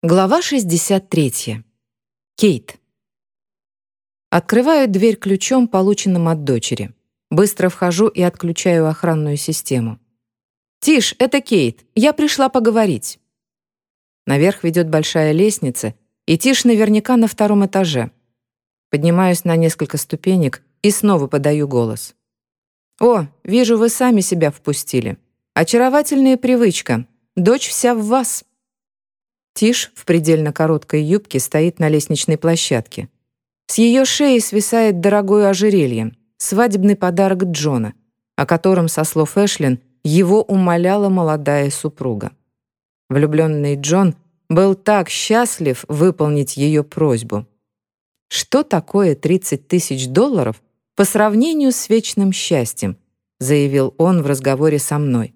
Глава 63. Кейт. Открываю дверь ключом, полученным от дочери. Быстро вхожу и отключаю охранную систему. «Тиш, это Кейт. Я пришла поговорить». Наверх ведет большая лестница, и Тиш наверняка на втором этаже. Поднимаюсь на несколько ступенек и снова подаю голос. «О, вижу, вы сами себя впустили. Очаровательная привычка. Дочь вся в вас». Тиш в предельно короткой юбке стоит на лестничной площадке. С ее шеи свисает дорогое ожерелье, свадебный подарок Джона, о котором, со слов Эшлин, его умоляла молодая супруга. Влюбленный Джон был так счастлив выполнить ее просьбу. Что такое 30 тысяч долларов по сравнению с вечным счастьем, заявил он в разговоре со мной.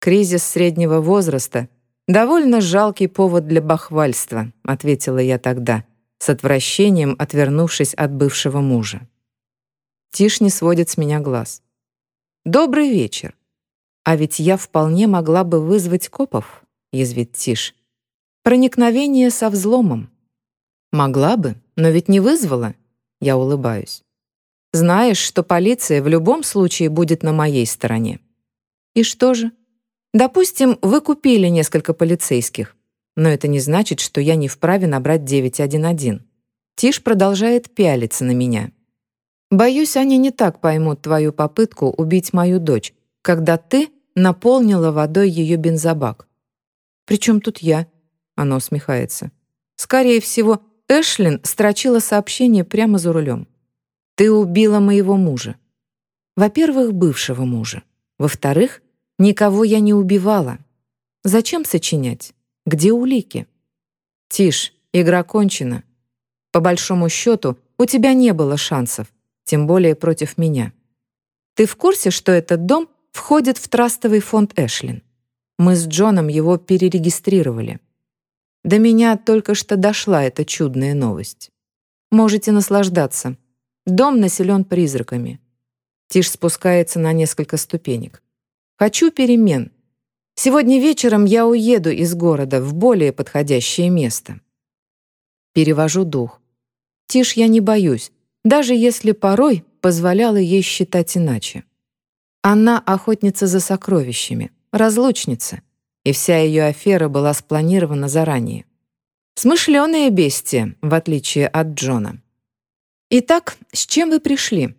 Кризис среднего возраста «Довольно жалкий повод для бахвальства», — ответила я тогда, с отвращением отвернувшись от бывшего мужа. Тиш не сводит с меня глаз. «Добрый вечер. А ведь я вполне могла бы вызвать копов», — язвит Тиш. «Проникновение со взломом». «Могла бы, но ведь не вызвала», — я улыбаюсь. «Знаешь, что полиция в любом случае будет на моей стороне». «И что же?» Допустим, вы купили несколько полицейских, но это не значит, что я не вправе набрать 911. Тиш продолжает пялиться на меня. Боюсь, они не так поймут твою попытку убить мою дочь, когда ты наполнила водой ее бензобак. «Причем тут я?» — она усмехается. «Скорее всего, Эшлин строчила сообщение прямо за рулем. Ты убила моего мужа. Во-первых, бывшего мужа. Во-вторых, Никого я не убивала. Зачем сочинять? Где улики? Тишь, игра кончена. По большому счету, у тебя не было шансов, тем более против меня. Ты в курсе, что этот дом входит в трастовый фонд Эшлин? Мы с Джоном его перерегистрировали. До меня только что дошла эта чудная новость. Можете наслаждаться. Дом населен призраками. Тиш спускается на несколько ступенек. Хочу перемен. Сегодня вечером я уеду из города в более подходящее место. Перевожу дух. Тишь я не боюсь, даже если порой позволяла ей считать иначе. Она охотница за сокровищами, разлучница, и вся ее афера была спланирована заранее. Смышленое бестие, в отличие от Джона. «Итак, с чем вы пришли?»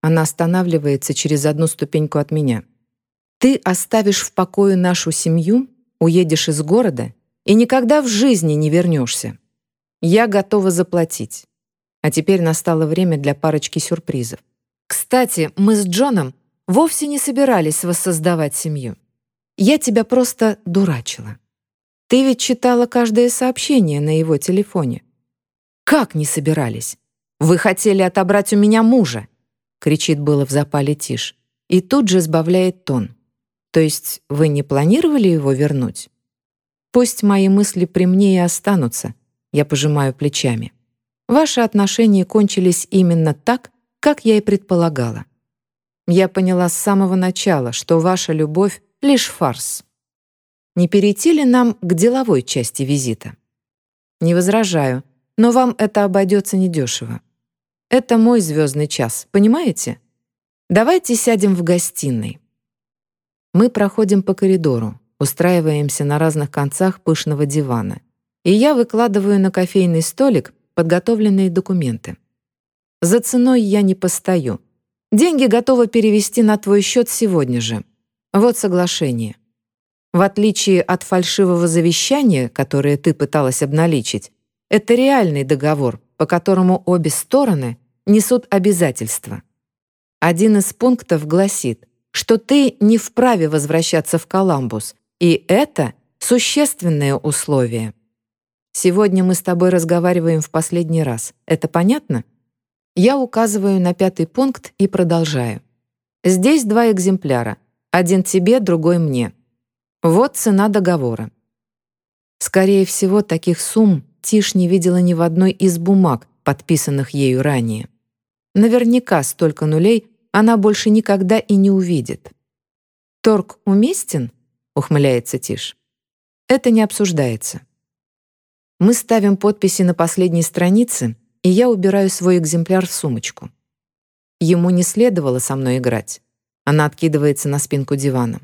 Она останавливается через одну ступеньку от меня. Ты оставишь в покое нашу семью, уедешь из города и никогда в жизни не вернешься. Я готова заплатить. А теперь настало время для парочки сюрпризов. Кстати, мы с Джоном вовсе не собирались воссоздавать семью. Я тебя просто дурачила. Ты ведь читала каждое сообщение на его телефоне. Как не собирались? Вы хотели отобрать у меня мужа, кричит было в запале Тиш, и тут же сбавляет тон. То есть вы не планировали его вернуть? Пусть мои мысли при мне и останутся, я пожимаю плечами. Ваши отношения кончились именно так, как я и предполагала. Я поняла с самого начала, что ваша любовь — лишь фарс. Не перейти ли нам к деловой части визита? Не возражаю, но вам это обойдется недешево. Это мой звездный час, понимаете? Давайте сядем в гостиной. Мы проходим по коридору, устраиваемся на разных концах пышного дивана, и я выкладываю на кофейный столик подготовленные документы. За ценой я не постою. Деньги готовы перевести на твой счет сегодня же. Вот соглашение. В отличие от фальшивого завещания, которое ты пыталась обналичить, это реальный договор, по которому обе стороны несут обязательства. Один из пунктов гласит, что ты не вправе возвращаться в Коламбус, и это существенное условие. Сегодня мы с тобой разговариваем в последний раз. Это понятно? Я указываю на пятый пункт и продолжаю. Здесь два экземпляра. Один тебе, другой мне. Вот цена договора. Скорее всего, таких сумм Тиш не видела ни в одной из бумаг, подписанных ею ранее. Наверняка столько нулей она больше никогда и не увидит. «Торг уместен?» — ухмыляется Тиш. «Это не обсуждается. Мы ставим подписи на последней странице, и я убираю свой экземпляр в сумочку. Ему не следовало со мной играть. Она откидывается на спинку дивана.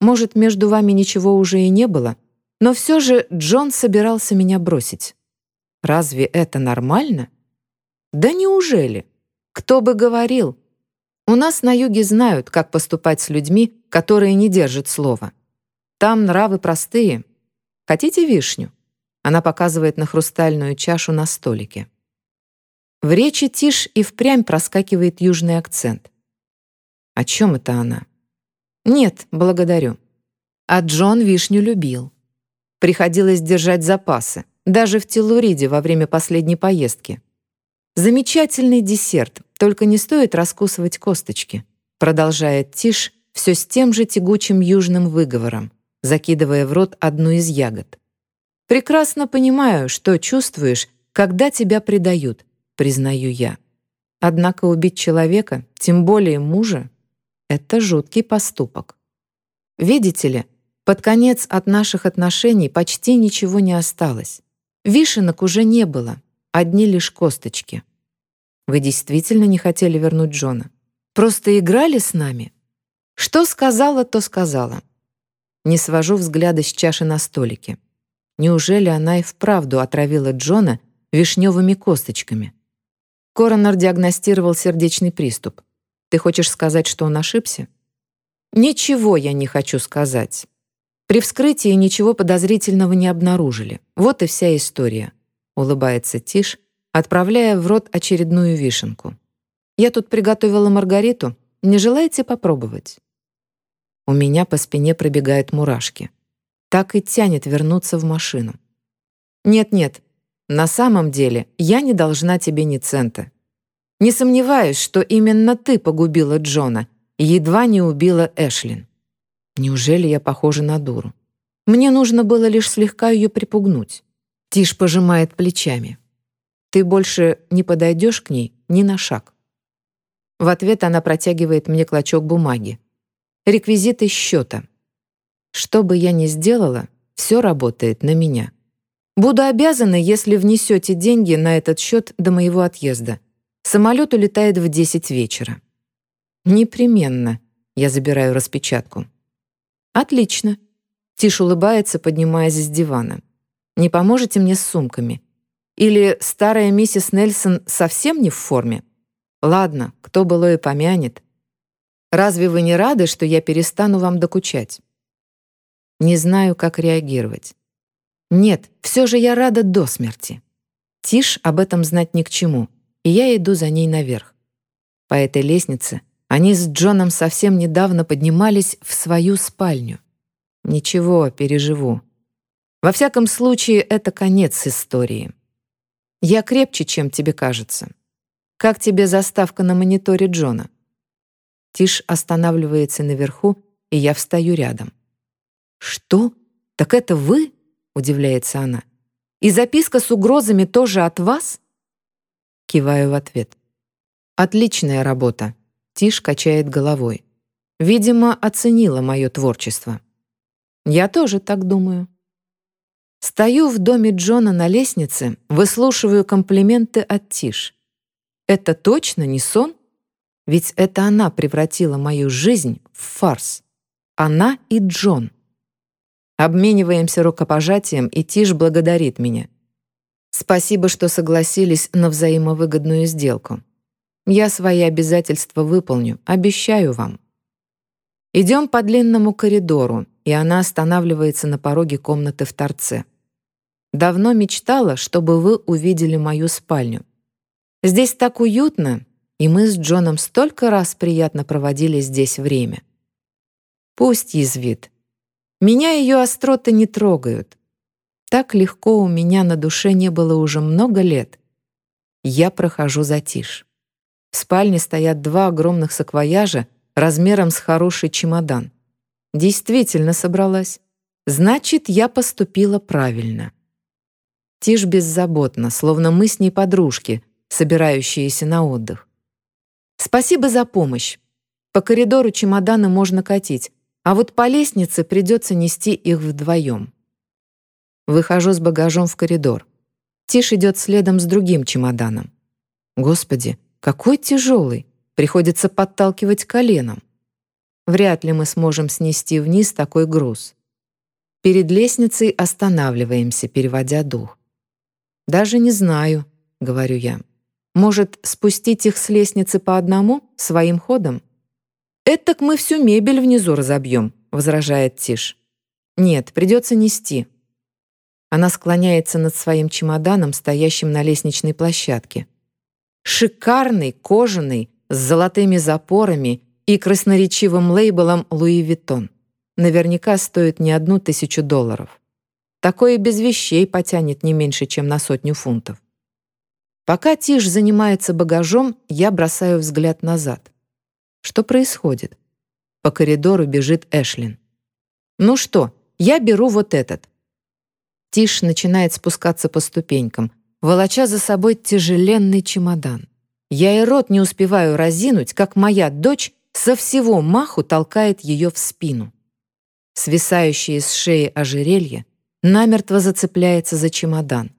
Может, между вами ничего уже и не было, но все же Джон собирался меня бросить. Разве это нормально? Да неужели? Кто бы говорил? У нас на юге знают, как поступать с людьми, которые не держат слова. Там нравы простые. Хотите вишню? Она показывает на хрустальную чашу на столике. В речи Тиш и впрямь проскакивает южный акцент. О чем это она? Нет, благодарю. А Джон вишню любил. Приходилось держать запасы, даже в Телуриде во время последней поездки. Замечательный десерт, только не стоит раскусывать косточки, продолжает Тиш все с тем же тягучим южным выговором, закидывая в рот одну из ягод. Прекрасно понимаю, что чувствуешь, когда тебя предают, признаю я. Однако убить человека, тем более мужа, это жуткий поступок. Видите ли, под конец от наших отношений почти ничего не осталось. Вишенок уже не было, одни лишь косточки. Вы действительно не хотели вернуть Джона? Просто играли с нами? Что сказала, то сказала. Не свожу взгляда с чаши на столике. Неужели она и вправду отравила Джона вишневыми косточками? Коронер диагностировал сердечный приступ. Ты хочешь сказать, что он ошибся? Ничего я не хочу сказать. При вскрытии ничего подозрительного не обнаружили. Вот и вся история. Улыбается Тиш, отправляя в рот очередную вишенку. Я тут приготовила маргариту. Не желаете попробовать? У меня по спине пробегают мурашки. Так и тянет вернуться в машину. Нет-нет, на самом деле, я не должна тебе ни цента. Не сомневаюсь, что именно ты погубила Джона и едва не убила Эшлин. Неужели я похожа на дуру? Мне нужно было лишь слегка ее припугнуть. Тиш пожимает плечами. Ты больше не подойдешь к ней ни на шаг. В ответ она протягивает мне клочок бумаги. Реквизиты счета. Что бы я ни сделала, все работает на меня. Буду обязана, если внесете деньги на этот счет до моего отъезда. Самолет улетает в 10 вечера. Непременно. Я забираю распечатку. Отлично. Тиш улыбается, поднимаясь с дивана. Не поможете мне с сумками? Или старая миссис Нельсон совсем не в форме? Ладно, кто было и помянет. Разве вы не рады, что я перестану вам докучать? Не знаю, как реагировать. Нет, все же я рада до смерти. Тиш об этом знать ни к чему, и я иду за ней наверх. По этой лестнице они с Джоном совсем недавно поднимались в свою спальню. Ничего, переживу. Во всяком случае, это конец истории. Я крепче, чем тебе кажется. Как тебе заставка на мониторе Джона? Тиш останавливается наверху, и я встаю рядом. «Что? Так это вы?» — удивляется она. «И записка с угрозами тоже от вас?» Киваю в ответ. «Отличная работа», — Тиш качает головой. «Видимо, оценила мое творчество». «Я тоже так думаю». Стою в доме Джона на лестнице, выслушиваю комплименты от Тиш. «Это точно не сон?» Ведь это она превратила мою жизнь в фарс. Она и Джон. Обмениваемся рукопожатием, и Тиш благодарит меня. Спасибо, что согласились на взаимовыгодную сделку. Я свои обязательства выполню, обещаю вам. Идем по длинному коридору, и она останавливается на пороге комнаты в торце. Давно мечтала, чтобы вы увидели мою спальню. Здесь так уютно, и мы с Джоном столько раз приятно проводили здесь время. Пусть язвит, меня ее остроты не трогают. Так легко у меня на душе не было уже много лет. Я прохожу затишь. В спальне стоят два огромных саквояжа размером с хороший чемодан. Действительно собралась. Значит, я поступила правильно. Тишь беззаботно, словно мы с ней подружки, собирающиеся на отдых. Спасибо за помощь. По коридору чемоданы можно катить, а вот по лестнице придется нести их вдвоем. Выхожу с багажом в коридор. Тиш идет следом с другим чемоданом. Господи, какой тяжелый! Приходится подталкивать коленом. Вряд ли мы сможем снести вниз такой груз. Перед лестницей останавливаемся, переводя дух. «Даже не знаю», — говорю я. «Может, спустить их с лестницы по одному, своим ходом?» «Этак мы всю мебель внизу разобьем», — возражает Тиш. «Нет, придется нести». Она склоняется над своим чемоданом, стоящим на лестничной площадке. Шикарный, кожаный, с золотыми запорами и красноречивым лейблом «Луи Виттон». Наверняка стоит не одну тысячу долларов. Такое без вещей потянет не меньше, чем на сотню фунтов. Пока Тиш занимается багажом, я бросаю взгляд назад. Что происходит? По коридору бежит Эшлин. «Ну что, я беру вот этот». Тиш начинает спускаться по ступенькам, волоча за собой тяжеленный чемодан. Я и рот не успеваю разинуть, как моя дочь со всего маху толкает ее в спину. Свисающее с шеи ожерелье намертво зацепляется за чемодан.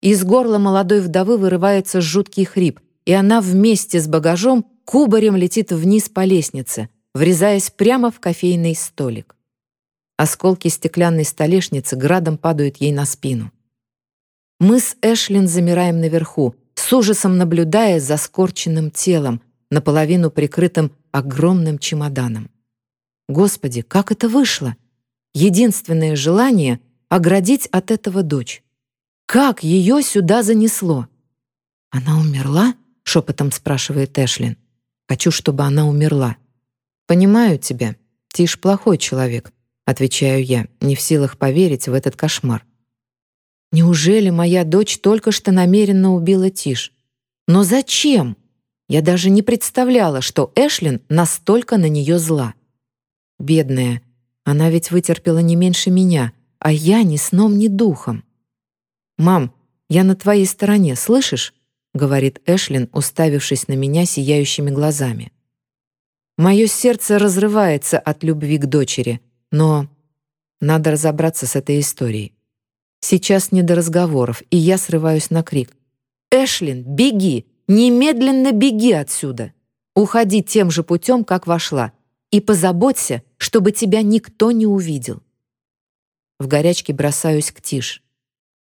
Из горла молодой вдовы вырывается жуткий хрип, и она вместе с багажом кубарем летит вниз по лестнице, врезаясь прямо в кофейный столик. Осколки стеклянной столешницы градом падают ей на спину. Мы с Эшлин замираем наверху, с ужасом наблюдая за скорченным телом, наполовину прикрытым огромным чемоданом. Господи, как это вышло? Единственное желание — оградить от этого дочь. Как ее сюда занесло? «Она умерла?» — шепотом спрашивает Эшлин. «Хочу, чтобы она умерла». «Понимаю тебя. Тиш плохой человек», — отвечаю я, не в силах поверить в этот кошмар. Неужели моя дочь только что намеренно убила Тиш? Но зачем? Я даже не представляла, что Эшлин настолько на нее зла. Бедная, она ведь вытерпела не меньше меня, а я ни сном, ни духом. «Мам, я на твоей стороне, слышишь?» — говорит Эшлин, уставившись на меня сияющими глазами. Мое сердце разрывается от любви к дочери, но надо разобраться с этой историей. Сейчас не до разговоров, и я срываюсь на крик. «Эшлин, беги! Немедленно беги отсюда! Уходи тем же путем, как вошла, и позаботься, чтобы тебя никто не увидел». В горячке бросаюсь к Тиш.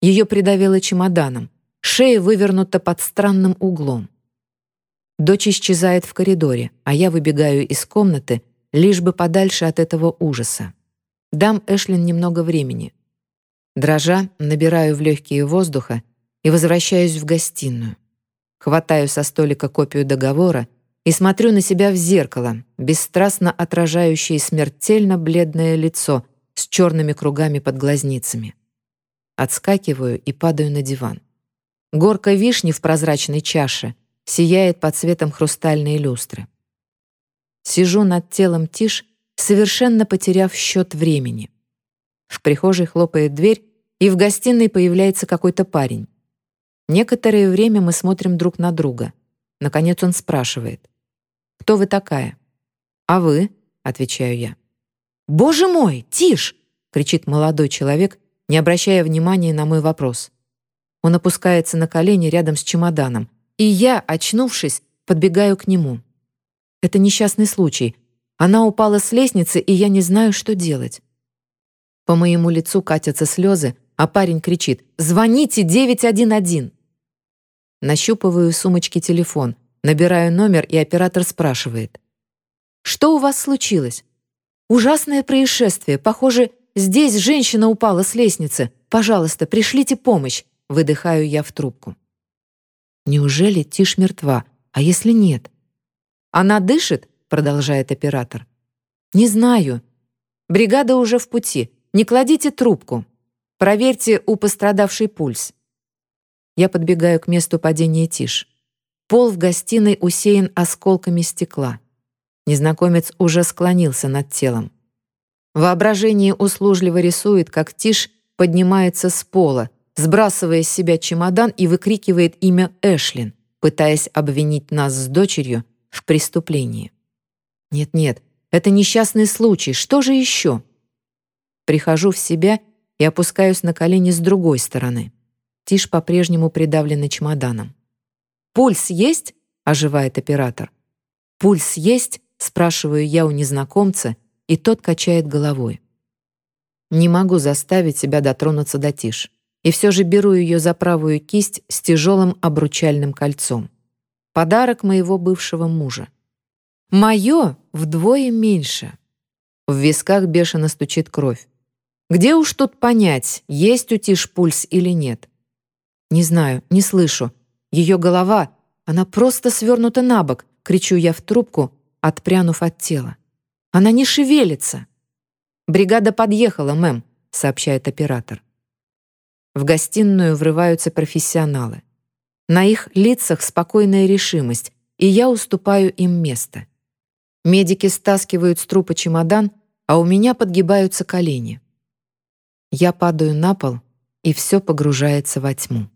Ее придавило чемоданом. Шея вывернута под странным углом. Дочь исчезает в коридоре, а я выбегаю из комнаты, лишь бы подальше от этого ужаса. Дам Эшлин немного времени. Дрожа, набираю в легкие воздуха и возвращаюсь в гостиную. Хватаю со столика копию договора и смотрю на себя в зеркало, бесстрастно отражающее смертельно бледное лицо с черными кругами под глазницами. Отскакиваю и падаю на диван. Горка вишни в прозрачной чаше сияет под цветом хрустальной люстры. Сижу над телом Тиш, совершенно потеряв счет времени. В прихожей хлопает дверь, и в гостиной появляется какой-то парень. Некоторое время мы смотрим друг на друга. Наконец он спрашивает. «Кто вы такая?» «А вы?» — отвечаю я. «Боже мой, Тиш!» — кричит молодой человек, не обращая внимания на мой вопрос. Он опускается на колени рядом с чемоданом, и я, очнувшись, подбегаю к нему. Это несчастный случай. Она упала с лестницы, и я не знаю, что делать. По моему лицу катятся слезы, а парень кричит «Звоните 911!». Нащупываю в сумочке телефон, набираю номер, и оператор спрашивает. «Что у вас случилось?» «Ужасное происшествие. Похоже, здесь женщина упала с лестницы. Пожалуйста, пришлите помощь. Выдыхаю я в трубку. Неужели Тиш мертва? А если нет? Она дышит? Продолжает оператор. Не знаю. Бригада уже в пути. Не кладите трубку. Проверьте у пострадавшей пульс. Я подбегаю к месту падения Тиш. Пол в гостиной усеян осколками стекла. Незнакомец уже склонился над телом. Воображение услужливо рисует, как Тиш поднимается с пола, сбрасывая с себя чемодан и выкрикивает имя Эшлин, пытаясь обвинить нас с дочерью в преступлении. Нет-нет, это несчастный случай, что же еще? Прихожу в себя и опускаюсь на колени с другой стороны. Тиш по-прежнему придавленный чемоданом. «Пульс есть?» — оживает оператор. «Пульс есть?» — спрашиваю я у незнакомца, и тот качает головой. Не могу заставить себя дотронуться до Тиш, и все же беру ее за правую кисть с тяжелым обручальным кольцом. Подарок моего бывшего мужа. Мое вдвое меньше. В висках бешено стучит кровь. Где уж тут понять, есть у Тиш пульс или нет? Не знаю, не слышу. Ее голова, она просто свернута на бок, кричу я в трубку, отпрянув от тела. Она не шевелится. «Бригада подъехала, мэм», — сообщает оператор. В гостиную врываются профессионалы. На их лицах спокойная решимость, и я уступаю им место. Медики стаскивают с трупа чемодан, а у меня подгибаются колени. Я падаю на пол, и все погружается во тьму.